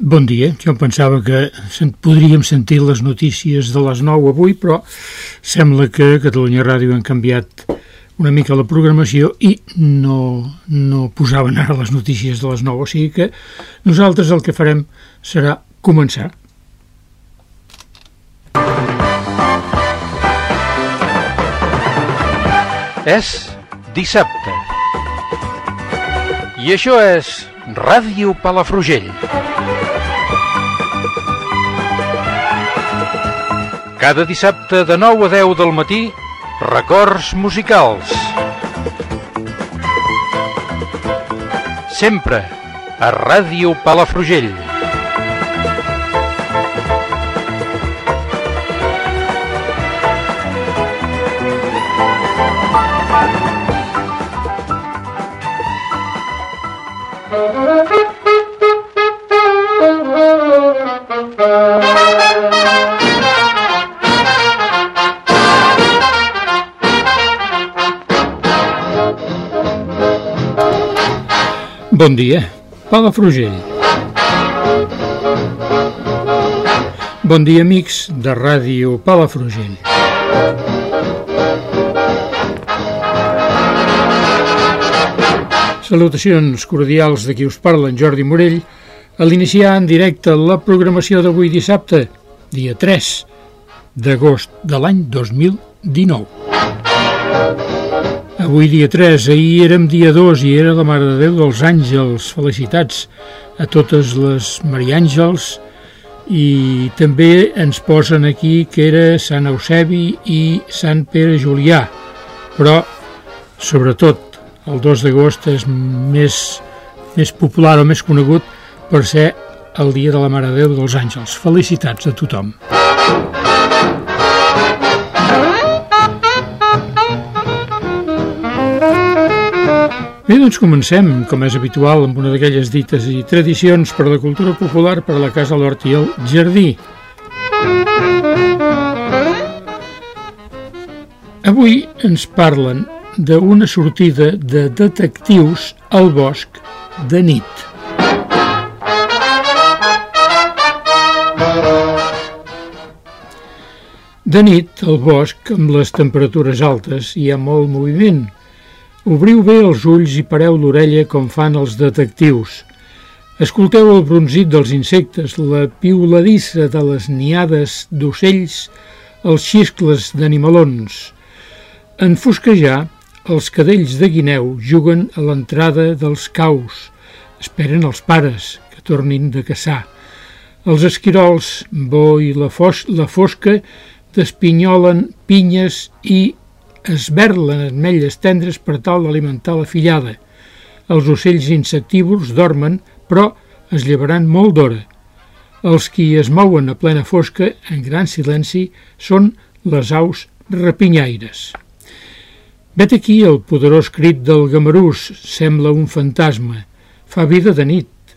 Bon dia. Jo pensava que podríem sentir les notícies de les 9 avui, però sembla que Catalunya Ràdio han canviat una mica la programació i no, no posaven ara les notícies de les 9, o sigui que nosaltres el que farem serà començar. És dissabte. I això és Ràdio Palafrugell. Cada dissabte de 9 a 10 del matí, records musicals. Sempre a Ràdio Palafrugell. Bon dia, Palafrugell. Bon dia, amics de ràdio Palafrugell. Salutacions cordials de qui us parla, en Jordi Morell, a l'iniciar en directe la programació d'avui dissabte, dia 3 d'agost de l'any 2019. Avui dia 3, ahir érem dia 2 i era la Mare de Déu dels Àngels. Felicitats a totes les Mariàngels i també ens posen aquí que era Sant Eusebi i Sant Pere Julià, però sobretot el 2 d'agost és més, més popular o més conegut per ser el dia de la Mare de Déu dels Àngels. Felicitats a tothom. Bé, doncs comencem, com és habitual, amb una d'aquelles dites i tradicions per a la cultura popular per a la Casa l'Hort i el Jardí. Avui ens parlen d'una sortida de detectius al bosc de nit. De nit, al bosc, amb les temperatures altes, hi ha molt moviment. Obriu bé els ulls i pareu l'orella com fan els detectius. Escolteu el bronzit dels insectes, la piuladissa de les niades d'ocells, els xiscles d'animalons. En fosquejar, els cadells de guineu juguen a l'entrada dels caus. Esperen els pares que tornin de caçar. Els esquirols, bo i la, fos la fosca, despinyolen pinyes i esberlen ametlles tendres per tal d'alimentar la fillada. Els ocells insectívors dormen, però es llevaran molt d'hora. Els qui es mouen a plena fosca, en gran silenci, són les aus rapinyaires. Vet aquí el poderós crit del gamarús, sembla un fantasma. Fa vida de nit,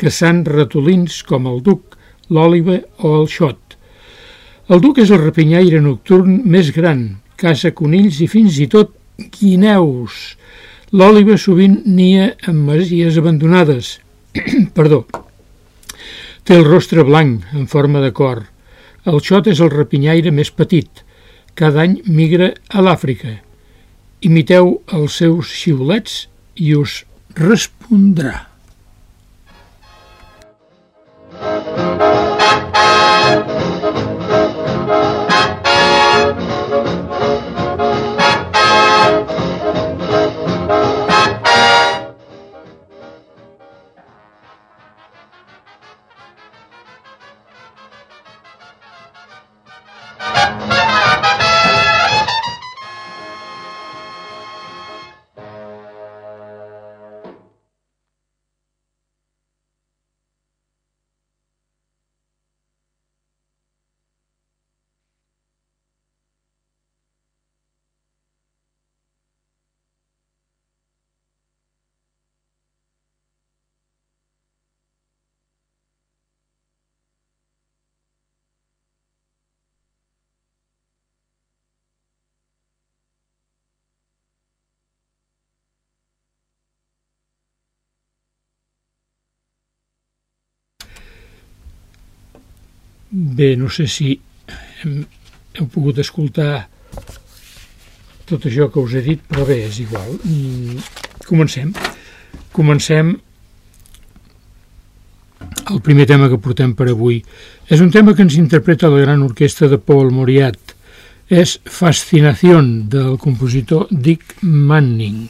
caçant ratolins com el duc, l'òliva o el xot. El duc és el rapinyaire nocturn més gran, caça conills i fins i tot guineus. L'òliva sovint nia en masies abandonades. Perdó. Té el rostre blanc, en forma de cor. El xot és el rapinyaire més petit. Cada any migra a l'Àfrica. Imiteu els seus xiulets i us respondrà. Bé, no sé si heu pogut escoltar tot això que us he dit, però bé, és igual. Mm, comencem. Comencem el primer tema que portem per avui. És un tema que ens interpreta la gran orquestra de Paul Moriat. És Fascinació del compositor Dick Manning.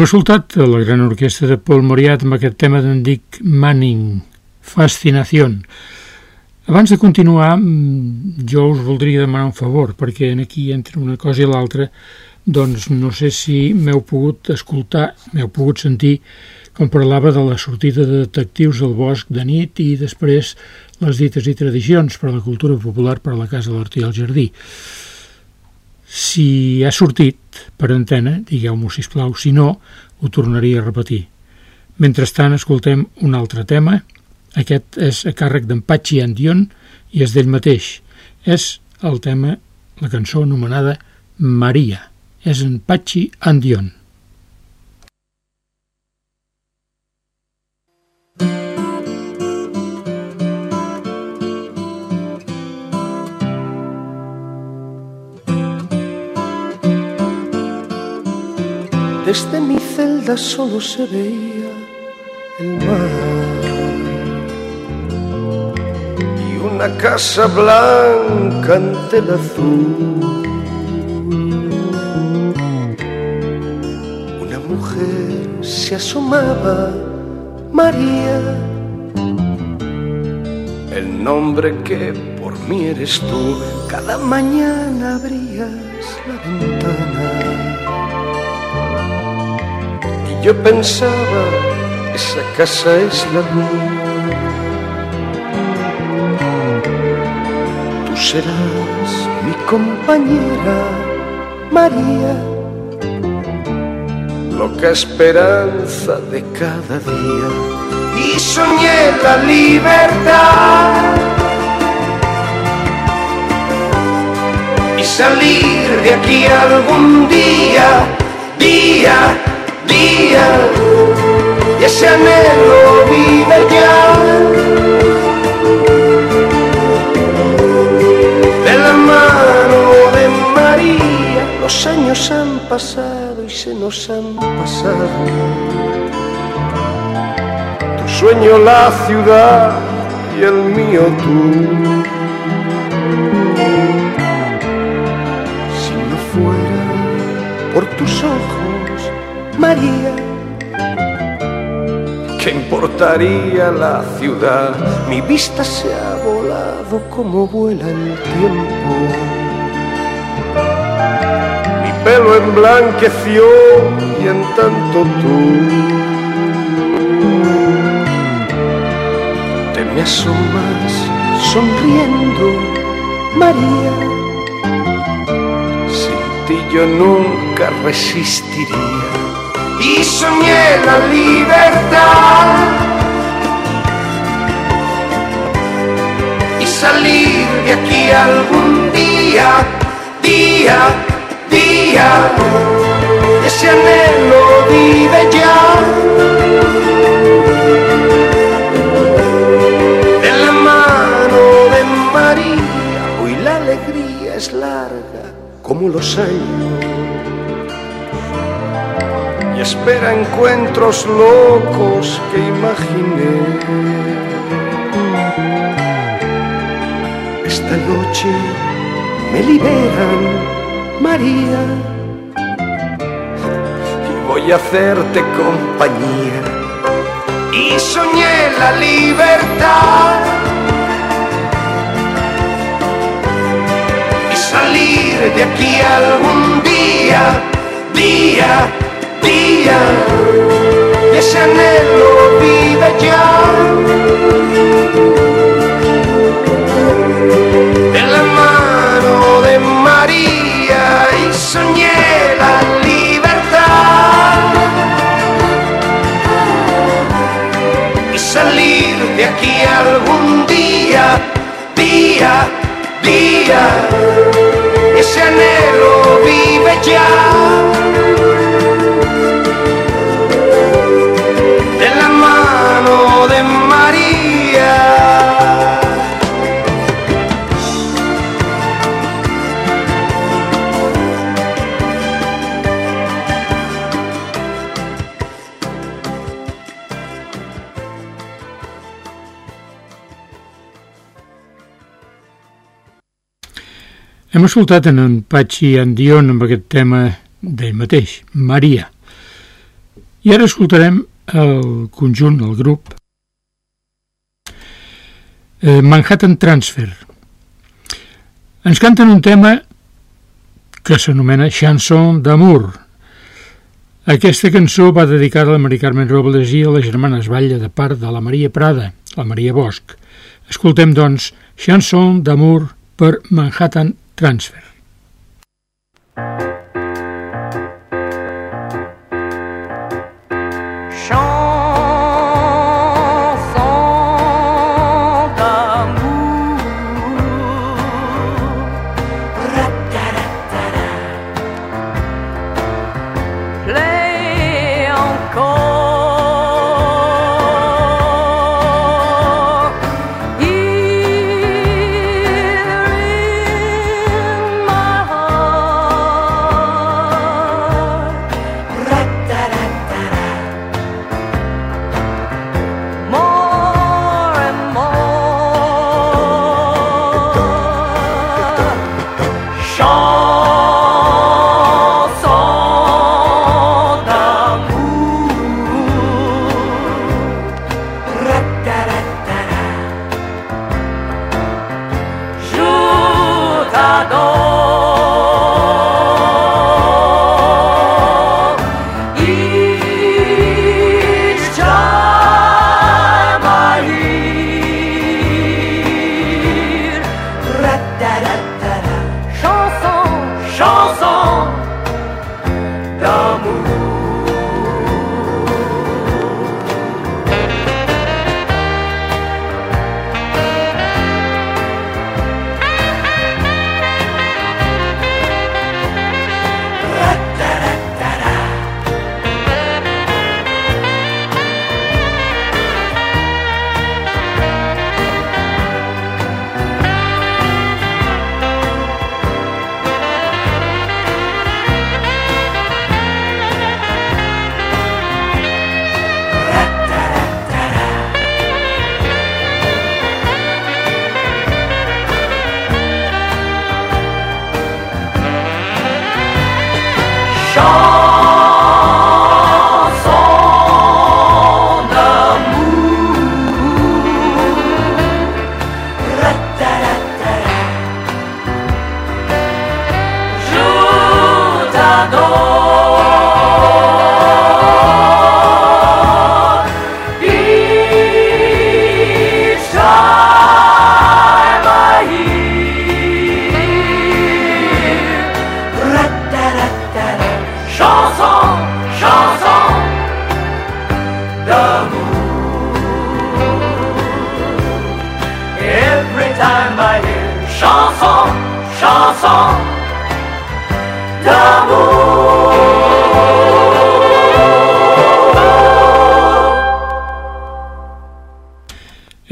Hem escoltat la gran orquestra de Paul Moriat amb aquest tema d'en Dick Manning, Fascinació. Abans de continuar, mm, jo us voldria demanar un favor, perquè aquí entre una cosa i l'altra, doncs no sé si m'heu pogut escoltar, m'heu pogut sentir com parlava de la sortida de detectius al bosc de nit i després les dites i tradicions per a la cultura popular per a la Casa de l'Hortí al Jardí. Si ha sortit per antena, digueu-m'ho sisplau, si no, ho tornaria a repetir. Mentrestant, escoltem un altre tema. Aquest és a càrrec d'en Patxi Andion i és d'ell mateix. És el tema, la cançó anomenada Maria. És en Patxi Andion. Desde mi celda solo se veía el mar. Y una casa blanca ante el azul. Una mujer se asomaba, María, el nombre que por mí eres tú, cada mañana abrías la ventana yo pensaba, esa casa es la mía. Tú serás mi compañera, María, loca esperanza de cada día. Y soñé la libertad. Y salir de aquí algún día, día día y ese anhelo vive ya. De la mano de María, los años han pasado y se nos han pasado. Tu sueño la ciudad y el mío tú. María. ¿Qué importaría la ciudad? Mi vista se ha volado como vuela el tiempo. Mi pelo emblanqueció y en tanto tú te me asomas sonriendo, María. Sin ti yo nunca resistiría y soñé la libertad y salir de aquí algún día, día, día, ese anhelo vive ya. De la mano de María, hoy la alegría es larga como los años espera encuentros locos que imaginé. Esta noche me liberan, María, y voy a hacerte compañía. Y soñé la libertad. Y salir de aquí algún día, día y ese anhelo vive ya. De la mano de María y soñé la libertad y salir de aquí algún día, día, día. Ese anhelo vive ya. Hem escoltat en en Patxi Dion amb aquest tema d'ell mateix, Maria. I ara escoltarem el conjunt, el grup, eh, Manhattan Transfer. Ens canten un tema que s'anomena Chanson d'amour. Aquesta cançó va dedicada a la Maria Carmen Robles i a les germanes Batlle de part de la Maria Prada, la Maria Bosch. Escoltem, doncs, Chanson d'amour per Manhattan Transfer.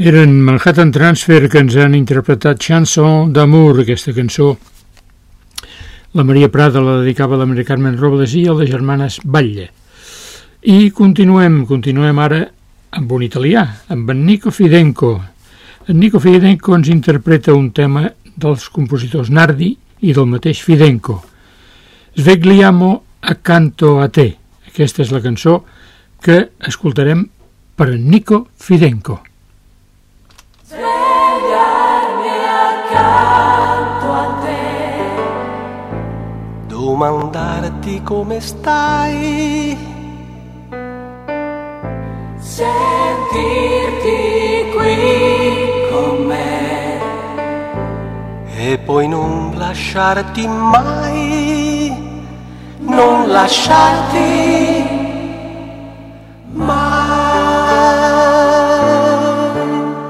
Eren Manhattan Transfer que ens han interpretat Chanson d'amour, aquesta cançó. La Maria Prada la dedicava a la Maria Carmen Robles i a les germanes Batlle. I continuem, continuem ara amb un italià, amb en Nico Fidenco. En Nico Fidenco ens interpreta un tema dels compositors Nardi i del mateix Fidenco. Svegliamo accanto a te. Aquesta és la cançó que escoltarem per Nico Fidenco. Domandarti come stai. Sentirti qui con me. E poi non lasciarti mai, non lasciarti mai.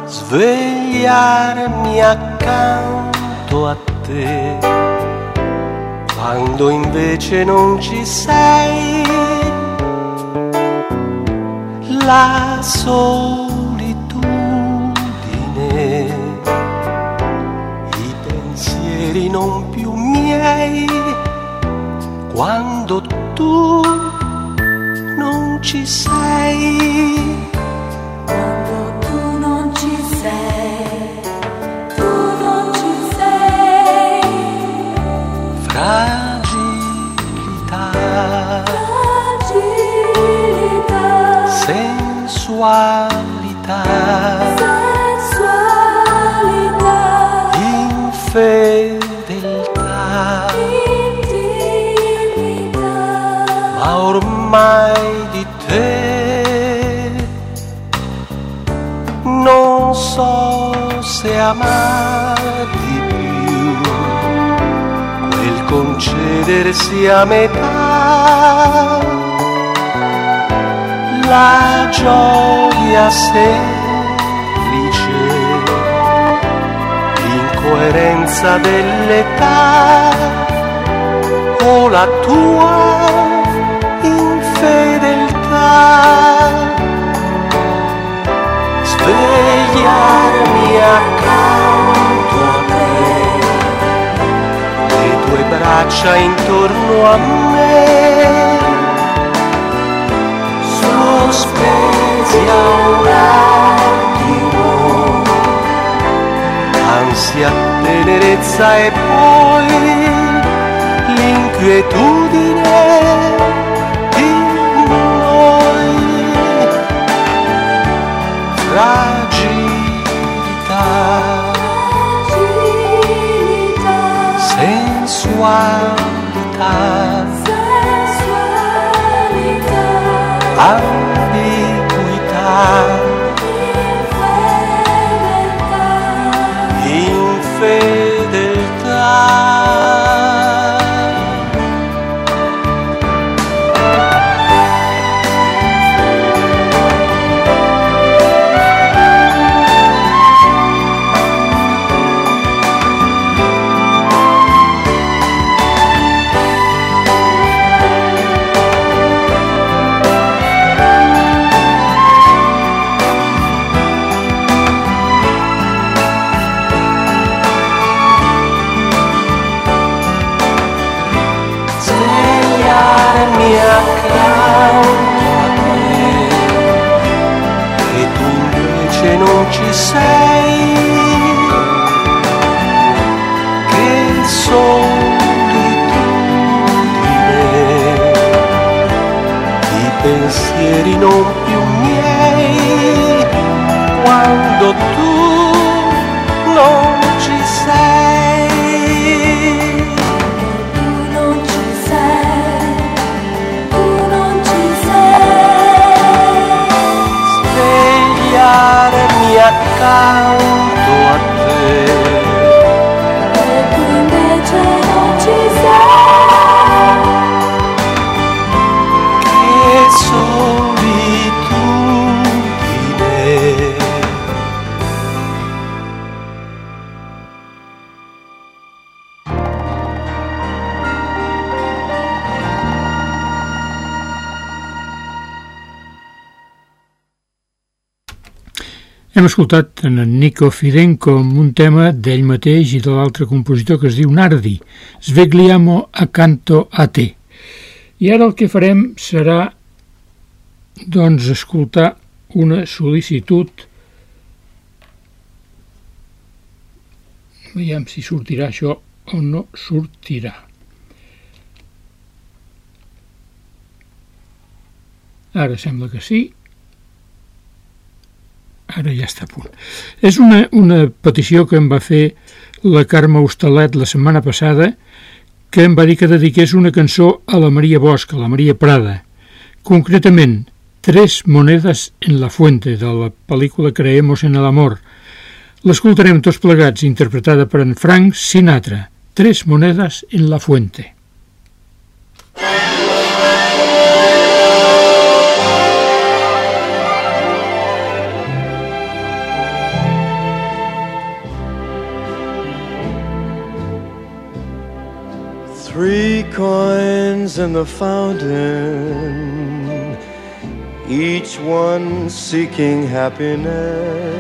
Svegliarmi accanto a te, quando invece non ci sei. La solitudine i pensieri non più miei quando tu non ci sei. Sensualità, sensualità, infedeltà, intimità. ma ormai di te non so se amarti più, quel concedersi a metà, la gioia semplice, l'incoerenza dell'età o la tua infedeltà. Svegliarmi accanto a te, le tue braccia intorno a me, sospesi a un attimo, ansia, tenerezza e poi l'inquietudine di noi. Fragilità, Fragilità, sensualità, sensualità, Hem escoltat en Nico Fidenko amb un tema d'ell mateix i de l'altre compositor que es diu Nardi, Svegliamo a canto a te. I ara el que farem serà doncs escoltar una sol·licitud Veiem si sortirà això o no sortirà. Ara sembla que sí. Ara ja està a punt. És una, una petició que em va fer la Carme Hostalet la setmana passada que em va dir que dediqués una cançó a la Maria Bosch, a la Maria Prada. Concretament, Tres monedes en la fuente, de la pel·lícula Creemos en el amor, L'escoltarem tots plegats, interpretada per en Frank Sinatra. Tres monedes en la fuente. Three coins in the fountain, each one seeking happiness.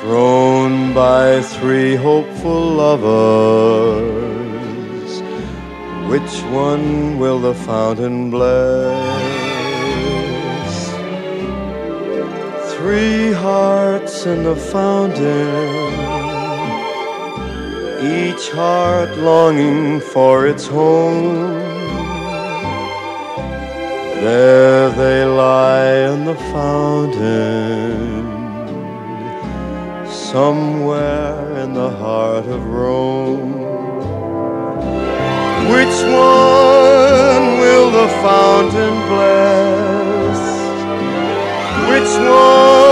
thrown by three hopeful lovers. Which one will the fountain bless? Three hearts in the fountain, each heart longing for its home. There they lie in the fountain somewhere in the heart of Rome. Which one will the fountain bless? Which one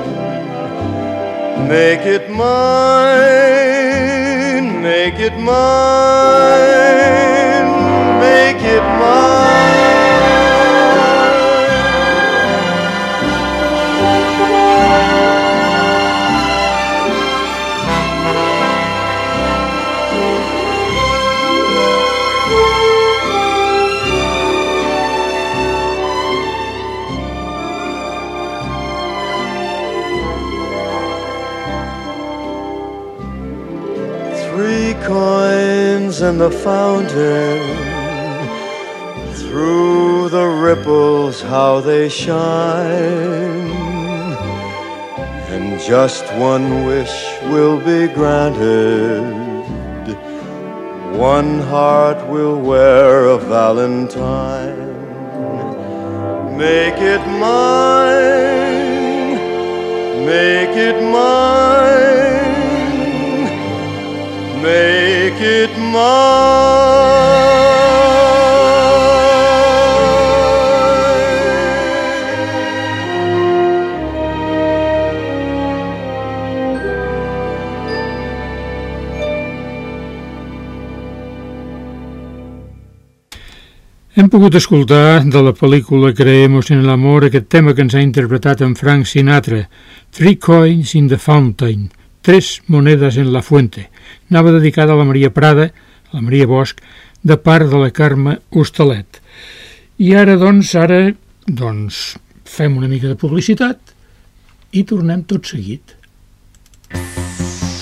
Make it mine, make it mine, make it mine. In the fountain. Through the ripples, how they shine. And just one wish will be granted. One heart will wear a valentine. Make it mine. Make it mine. Make it Hem pogut escoltar de la pel·lícula Creemos en l'amor aquest tema que ens ha interpretat en Frank Sinatra, Three Coins in the Fountain, Tres monedes en la fuente. Anava dedicada a la Maria Prada, la Maria Bosch, de part de la Carme Hostalet. I ara, doncs, ara, doncs, fem una mica de publicitat i tornem tot seguit.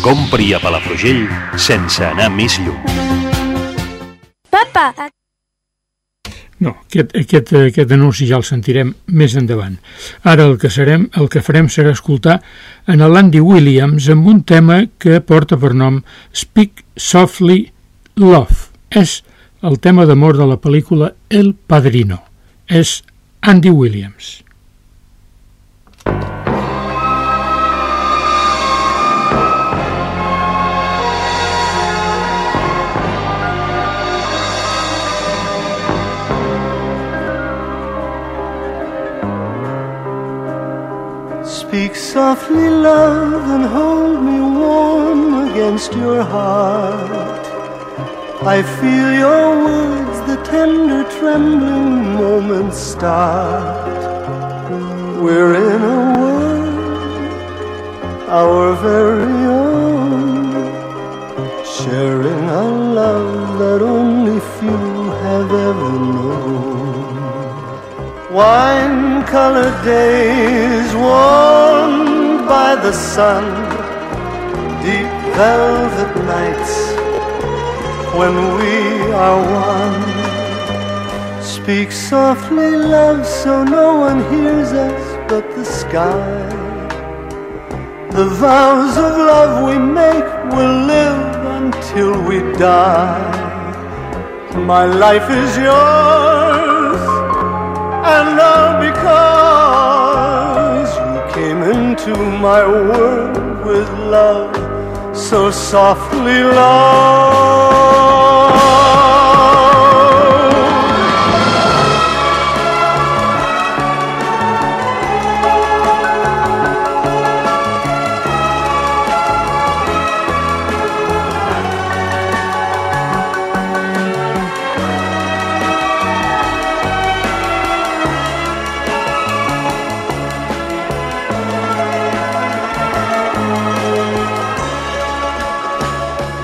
Compri a Palafrugell sense anar més lluny. Papa, No, aquest, aquest, aquest anunci ja el sentirem més endavant. Ara el que, serem, el que farem serà escoltar en l'Andy Williams amb un tema que porta per nom Speak Softly Love. És el tema d'amor de la pel·lícula El Padrino. És Andy Williams. Softly, love, and hold me warm against your heart. I feel your words, the tender, trembling moments start. We're in a world, our very own, sharing a love that only few have ever known. Wine colored days warmed by the sun, deep velvet nights when we are one. Speak softly, love, so no one hears us but the sky. The vows of love we make will live until we die. My life is yours and all because into my world with love so softly love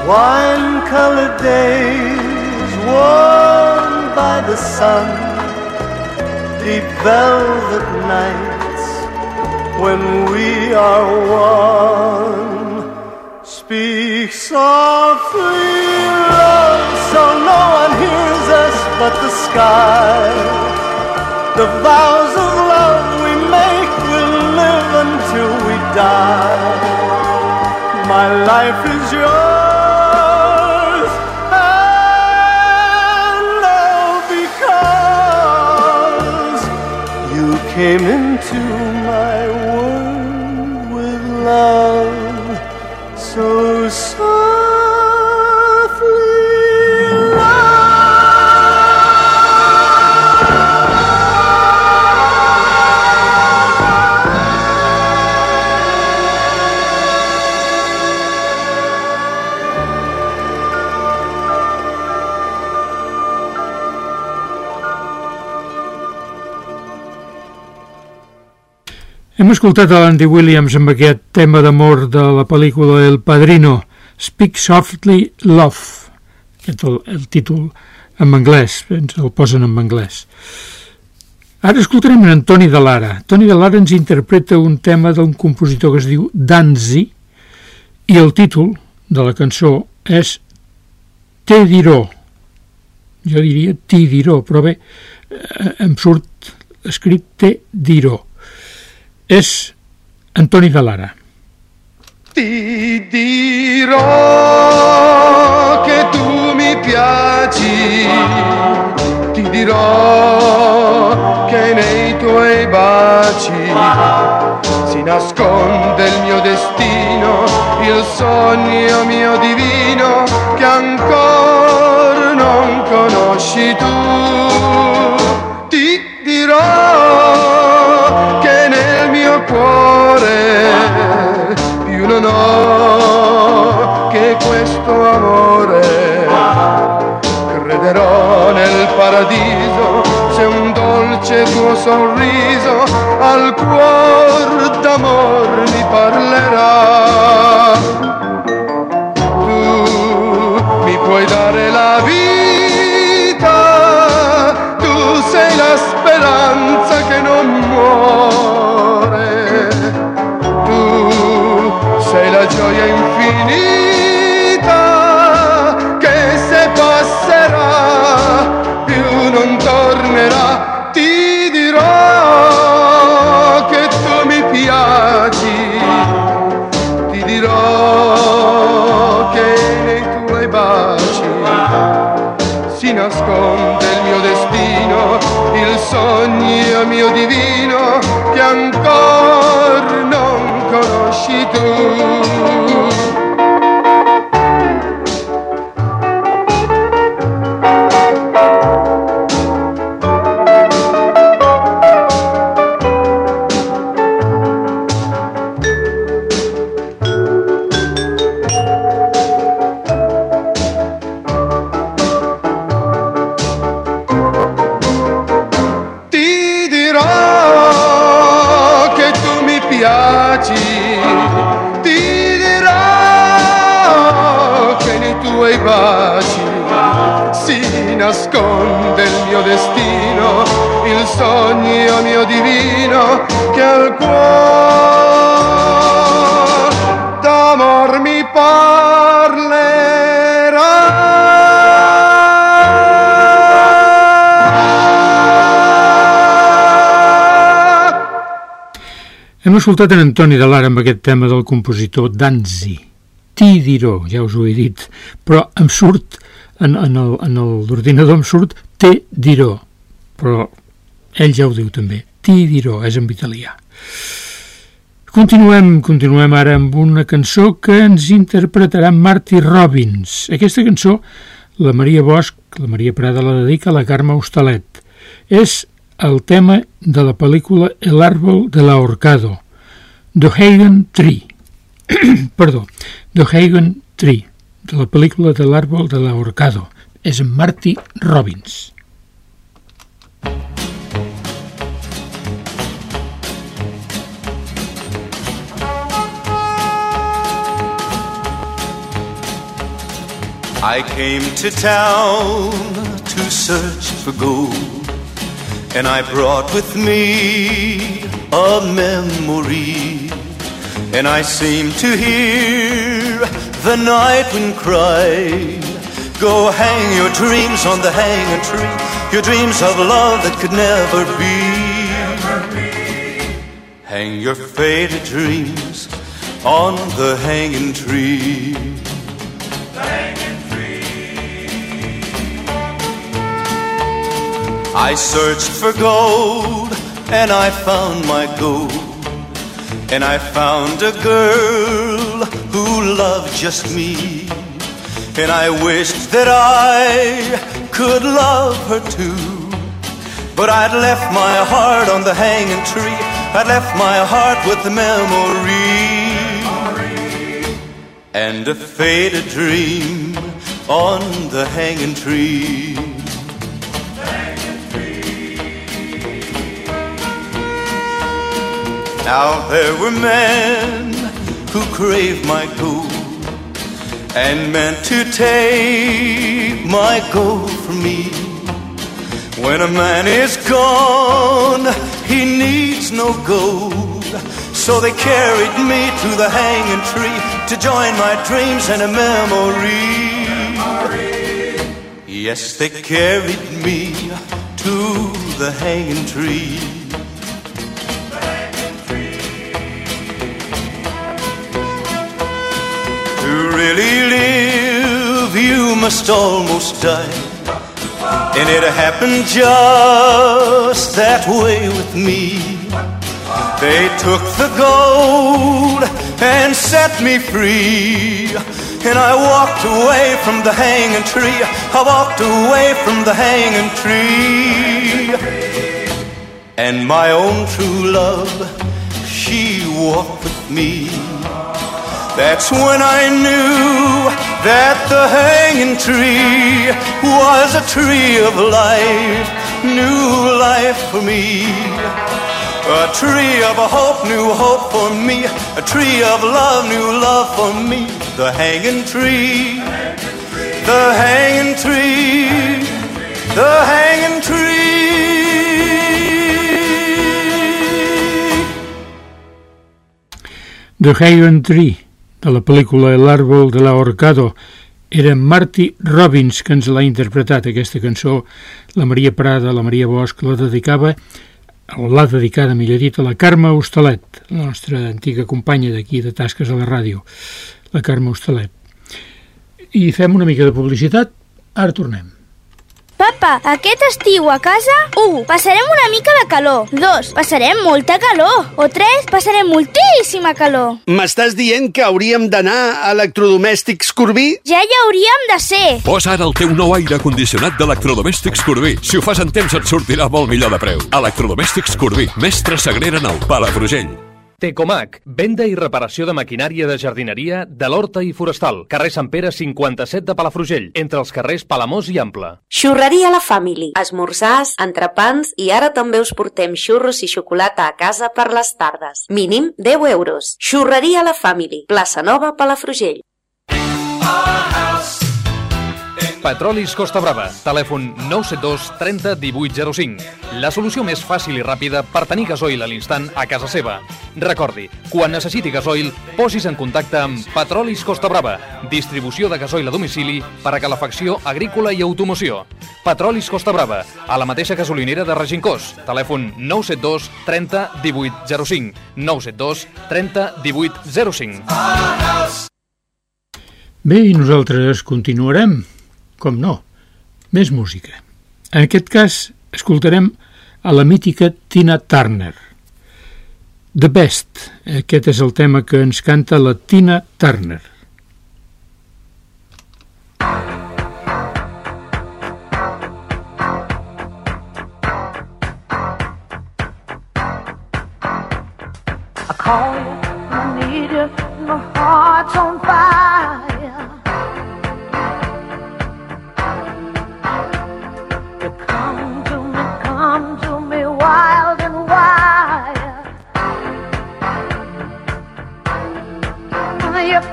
wine colored days warmed by the sun, deep velvet nights when we are one. Speak softly, love, so no one hears us but the sky. The vows of love we make will live until we die. My life is yours, came into Hem escoltat a l'Andy Williams amb aquest tema d'amor de la pel·lícula El Padrino, Speak Softly Love. Aquest el, el títol en anglès, ens el posen en anglès. Ara escoltarem en Toni de Lara. Toni de Lara ens interpreta un tema d'un compositor que es diu Danzi i el títol de la cançó és Te dirò. Jo diria Ti dirò, però bé, eh, em surt escrit Te dirò. És Antoni de Lara. Ti dirò che tu mi piaci, ti dirò che nei tuoi baci si nasconde il mio destino, il sogno mio divino che ancora non conosci tu. Dolce tuo sorriso al cuor sogni, oh mio divino. Escoltat en Antoni de Lara amb aquest tema del compositor Danzi. Ti diró, ja us ho he dit, però em surt, en, en l'ordinador em surt te diró, però ell ja ho diu també. Ti diró, és en italià. Continuem, continuem ara amb una cançó que ens interpretarà Marty Robbins. Aquesta cançó, la Maria Bosch, la Maria Prada la dedica a la Carme Hostalet. És el tema de la pel·lícula El árbol de l'ahorcado, The Hagen Tree. Perdó, The Hagen Tree, de la pel·lícula de l'árbol de l'ahorcado. És en Marty Robbins. I came to town to search for gold, and I brought with me a memory. And I seem to hear the night wind cry, Go hang your dreams on the hanging tree, your dreams of love that could never be. Hang your faded dreams on the hanging tree. I searched for gold and I found my gold. And I found a girl who loved just me. And I wished that I could love her too. But I'd left my heart on the hanging tree. I'd left my heart with the memory. And a faded dream on the hanging tree. Now there were men who craved my gold and meant to take my gold from me. When a man is gone, he needs no gold. So they carried me to the hanging tree to join my dreams and a memory. Yes, they carried me to the hanging tree. Really live, you must almost die. And it happened just that way with me. They took the gold and set me free. And I walked away from the hanging tree. I walked away from the hanging tree. And my own true love, she walked with me. That's when I knew that the hanging tree was a tree of life, new life for me. A tree of hope, new hope for me. A tree of love, new love for me. The hanging tree, the hanging tree, the hanging tree. The hanging Tree, de la pel·lícula El árbol de l'ahorcado, era Marty Robbins que ens l'ha interpretat, aquesta cançó. La Maria Prada, la Maria Bosch, la dedicava, o l'ha dedicada, millor dit, a la Carme Hostalet, la nostra antiga companya d'aquí de tasques a la ràdio, la Carme Hostalet. I fem una mica de publicitat, ara tornem. Papa, aquest estiu a casa, 1. Passarem una mica de calor. 2. Passarem molta calor. O 3. Passarem moltíssima calor. M'estàs dient que hauríem d'anar a electrodomèstics Corbí? Ja hi hauríem de ser. Posa ara el teu nou aire condicionat d'Electrodomèstics Corbí. Si ho fas en temps et sortirà molt millor de preu. Electrodomèstics Corbí, mestre Sagrera Nou, Palafrugell. Tecomac, venda i reparació de maquinària de jardineria de l'Horta i Forestal, carrer Sant Pere 57 de Palafrugell, entre els carrers Palamós i Ample. Xurreria La Family. Esmorzars, entrepans i ara també us portem xurros i xocolata a casa per les tardes. Mínim 10 euros. Xurreria La Family. Plaça Nova, Palafrugell. Petrolis Costa Brava. Telèfon 972 30 18 05. La solució més fàcil i ràpida per tenir gasoil a l'instant a casa seva. Recordi, quan necessiti gasoil, posis en contacte amb Petrolis Costa Brava, distribució de gasoil a domicili per a calefacció agrícola i automoció. Petrolis Costa Brava, a la mateixa gasolinera de Regincós. Telèfon 972 30 18 05. 972 30 18 05. Bé, i nosaltres continuarem, com no, més música. En aquest cas, escoltarem a la mítica Tina Turner. The Best, aquest és el tema que ens canta la Tina Turner. I call you, I need you, my heart's on fire.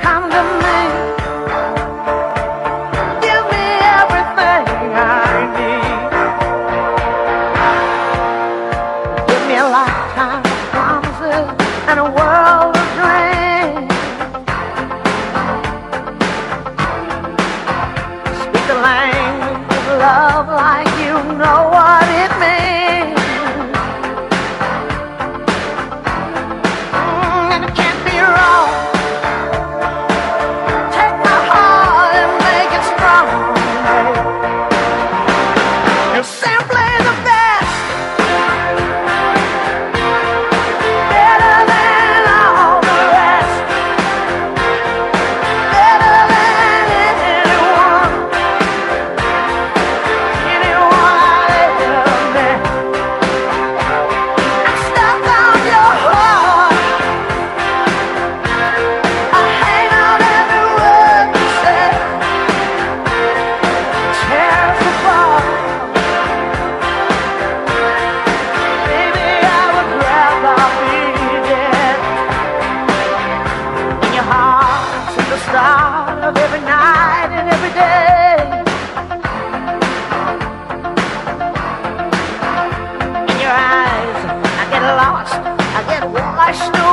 Come to me, I get washed away.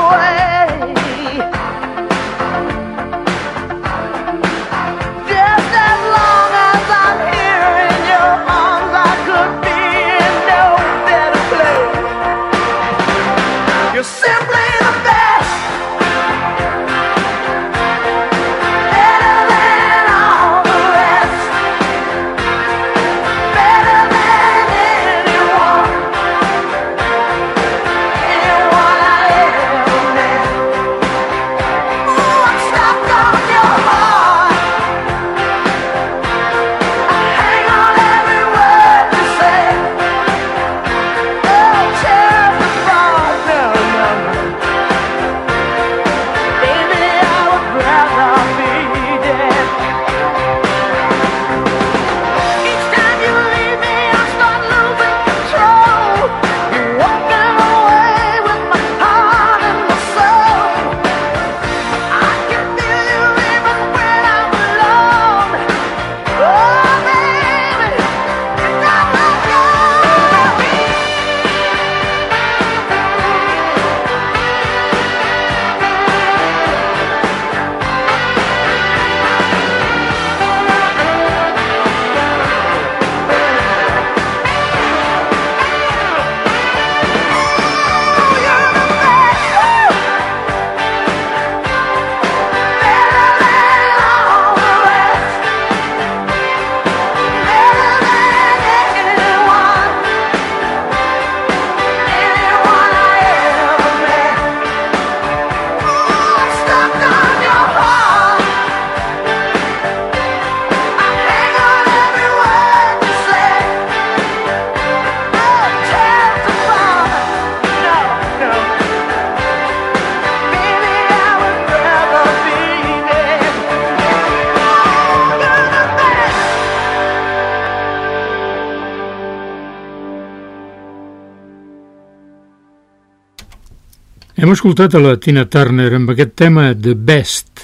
Hem escoltat a la Tina Turner amb aquest tema The Best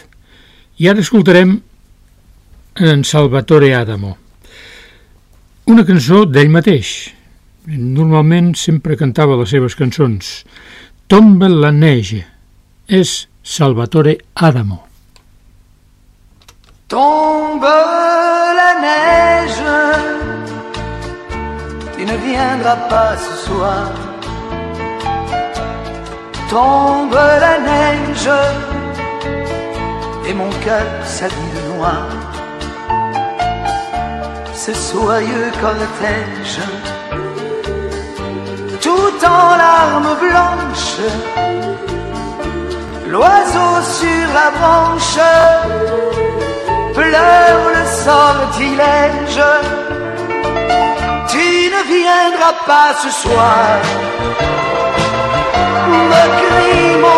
i ara escoltarem en Salvatore Adamo. Una cançó d'ell mateix. Normalment sempre cantava les seves cançons. Tombe la neige. És Salvatore Adamo. Tombe la neige, tu ne viendras pas ce soir. Tombe la neige, et mon cœur s'habille noir. Ce soyeux cortège, tout en larmes blanches, l'oiseau sur la branche. Pleure le sortilège. Tu ne viendras pas ce soir, lacrimo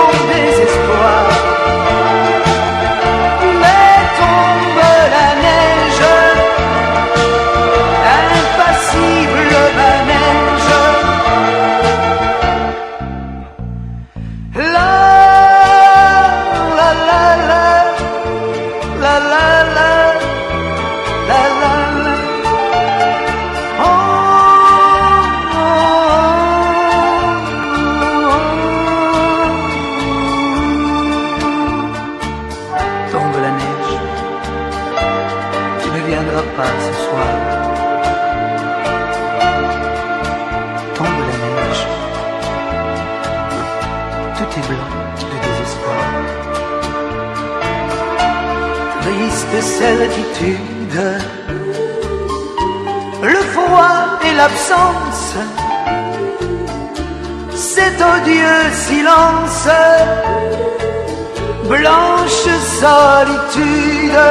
solitude.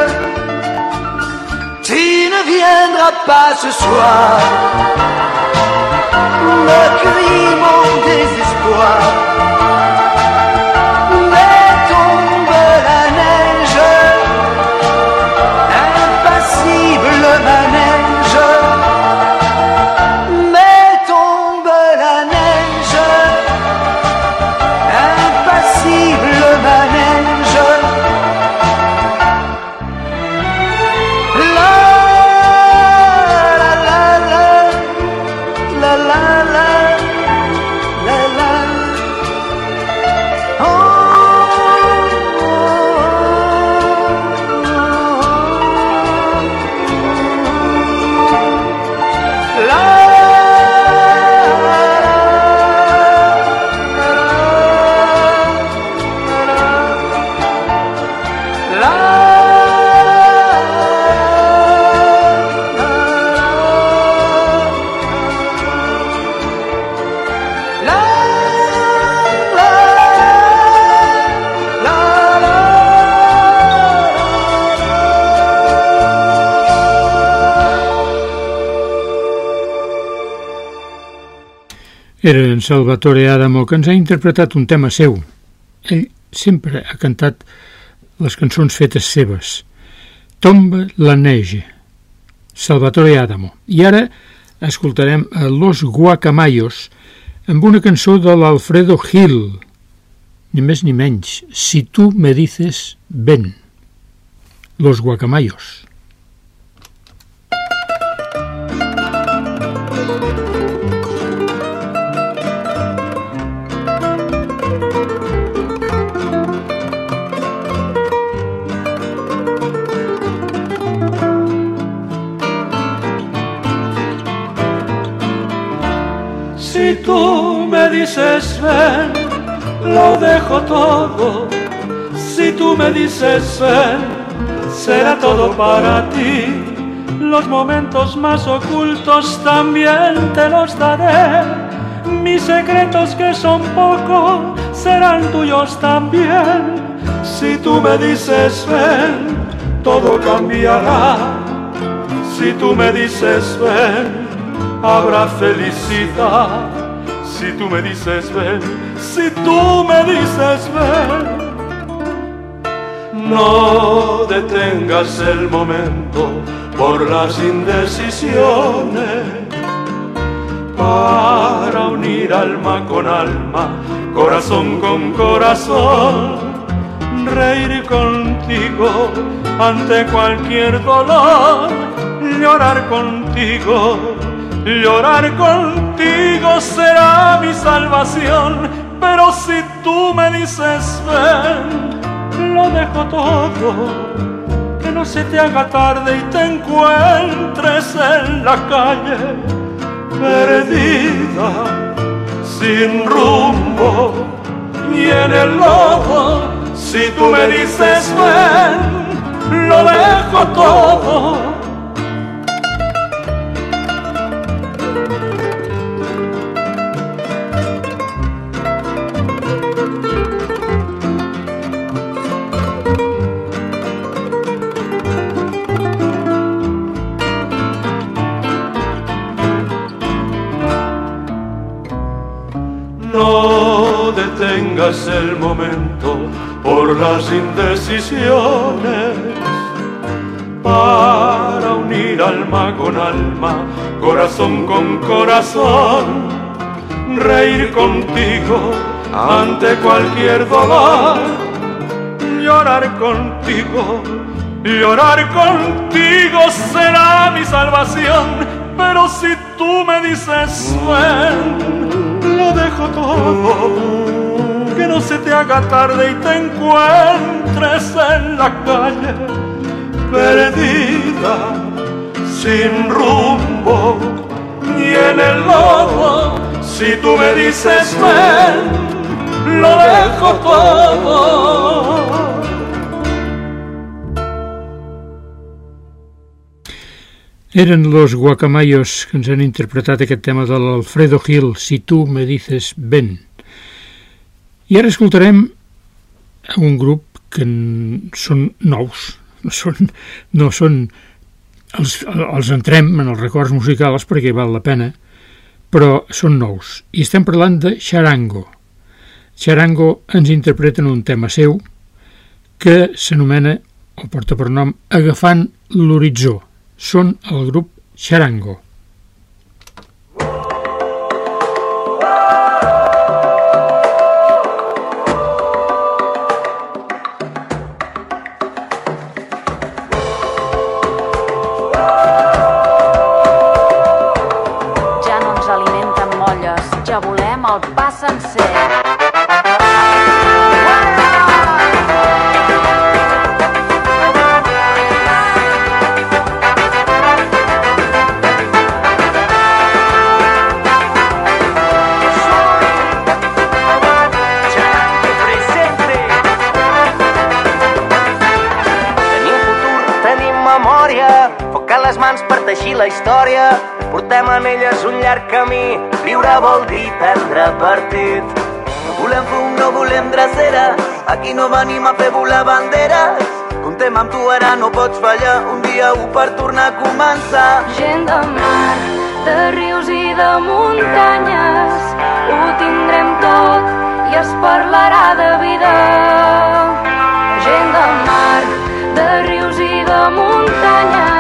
Tu ne viendras pas ce soir, me crie mon désespoir. Era en Salvatore Adamo que ens ha interpretat un tema seu. Ell sempre ha cantat les cançons fetes seves. Tomba la neige. Salvatore Adamo. I ara escoltarem a Los Guacamayos amb una cançó de l'Alfredo Gil. Ni més ni menys. Si tu me dices ven. Los Guacamayos. Dices ven, lo dejo todo. Si tú me dices ven, será todo para ti. Los momentos más ocultos también te los daré. Mis secretos que son pocos serán tuyos también. Si tú me dices ven, todo cambiará. Si tú me dices ven, habrá felicidad. Si tú me dices ven, si tú me dices ven, no detengas el momento por las indecisiones. para unir alma con alma, corazón con corazón, reír contigo ante cualquier dolor, llorar contigo, llorar contigo será mi salvación, pero si tú me dices ven, lo dejo todo que no se te haga tarde y te encuentres en la calle perdida, sin rumbo y en el lodo. Si tú me dices ven, lo dejo todo. Detengas el momento por las indecisiones para unir alma con alma, corazón con corazón, reír contigo ante cualquier dolor, llorar contigo, llorar contigo será mi salvación, pero si tú me dices ven, lo dejo todo, que no se te haga tarde y te encuentres en la calle perdida, sin rumbo y en el lodo. Si tú me dices ven, lo dejo todo. Eren los guacamayos que ens han interpretat aquest tema de l'Alfredo Gil, Si tu me dices ben. I ara escoltarem un grup que són nous, no són, no són els, els entrem en els records musicals perquè val la pena, però són nous. I estem parlant de Charango. Charango ens interpreten un tema seu que s'anomena, o porta per nom, Agafant l'horitzó. Són el grup Charango. La història. Portem en elles un llarg camí, viure vol dir prendre partit. No volem fum, no volem drecera, aquí no venim a fer volar banderes. Contem amb tu ara, no pots fallar, un dia u per tornar a començar. Gent de mar, de rius i de muntanyes, ho tindrem tot i es parlarà de vida. Gent de mar, de rius i de muntanyes,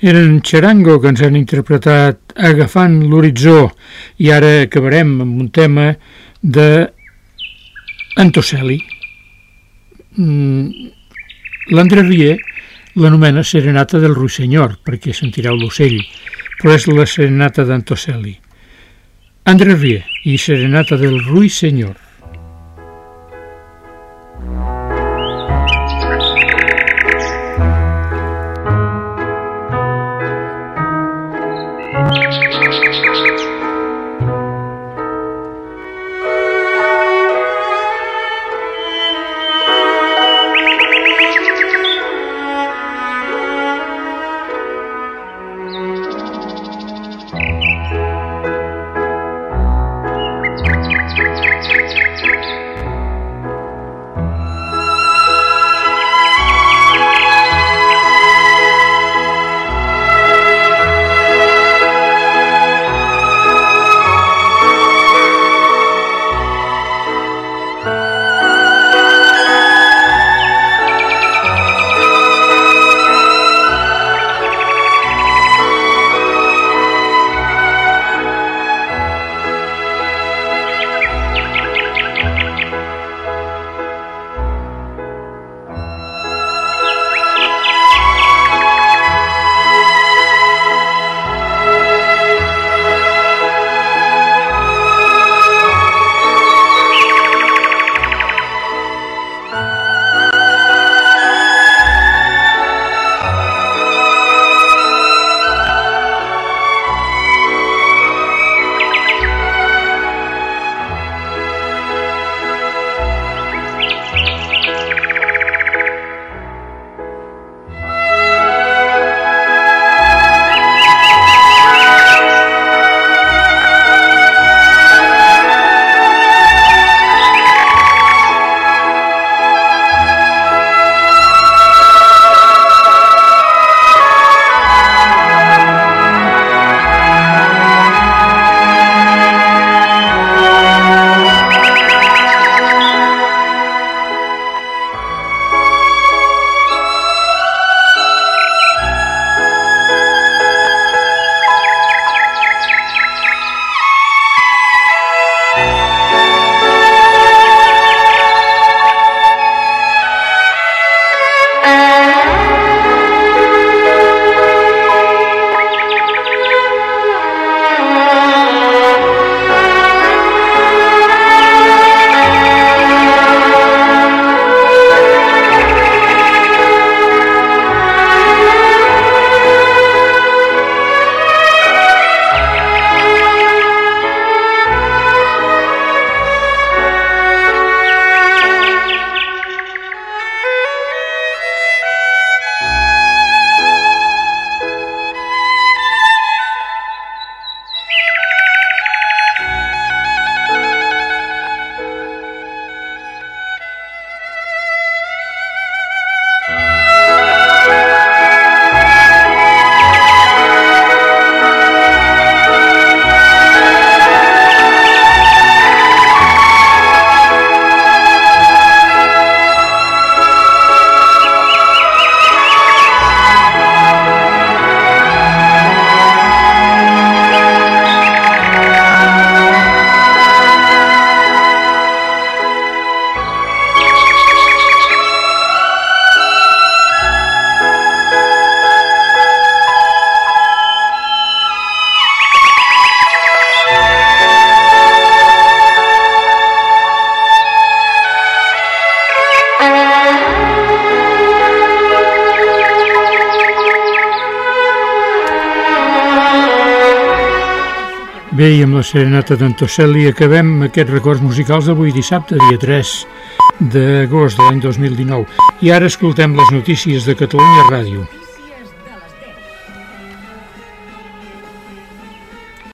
Eren Charango que ens han interpretat Agafant l'horitzó i ara acabarem amb un tema de Antocelli. Mm, L'André Rier l'anomena Serenata del Ruissenyor perquè sentireu l'ocell, però és la Serenata d'Antocelli. André Rier i Serenata del Ruissenyor. La serenata d'en Tosselli acabem aquests records musicals avui dissabte, dia 3 d'agost de l'any 2019. I ara escoltem les notícies de Catalunya Ràdio.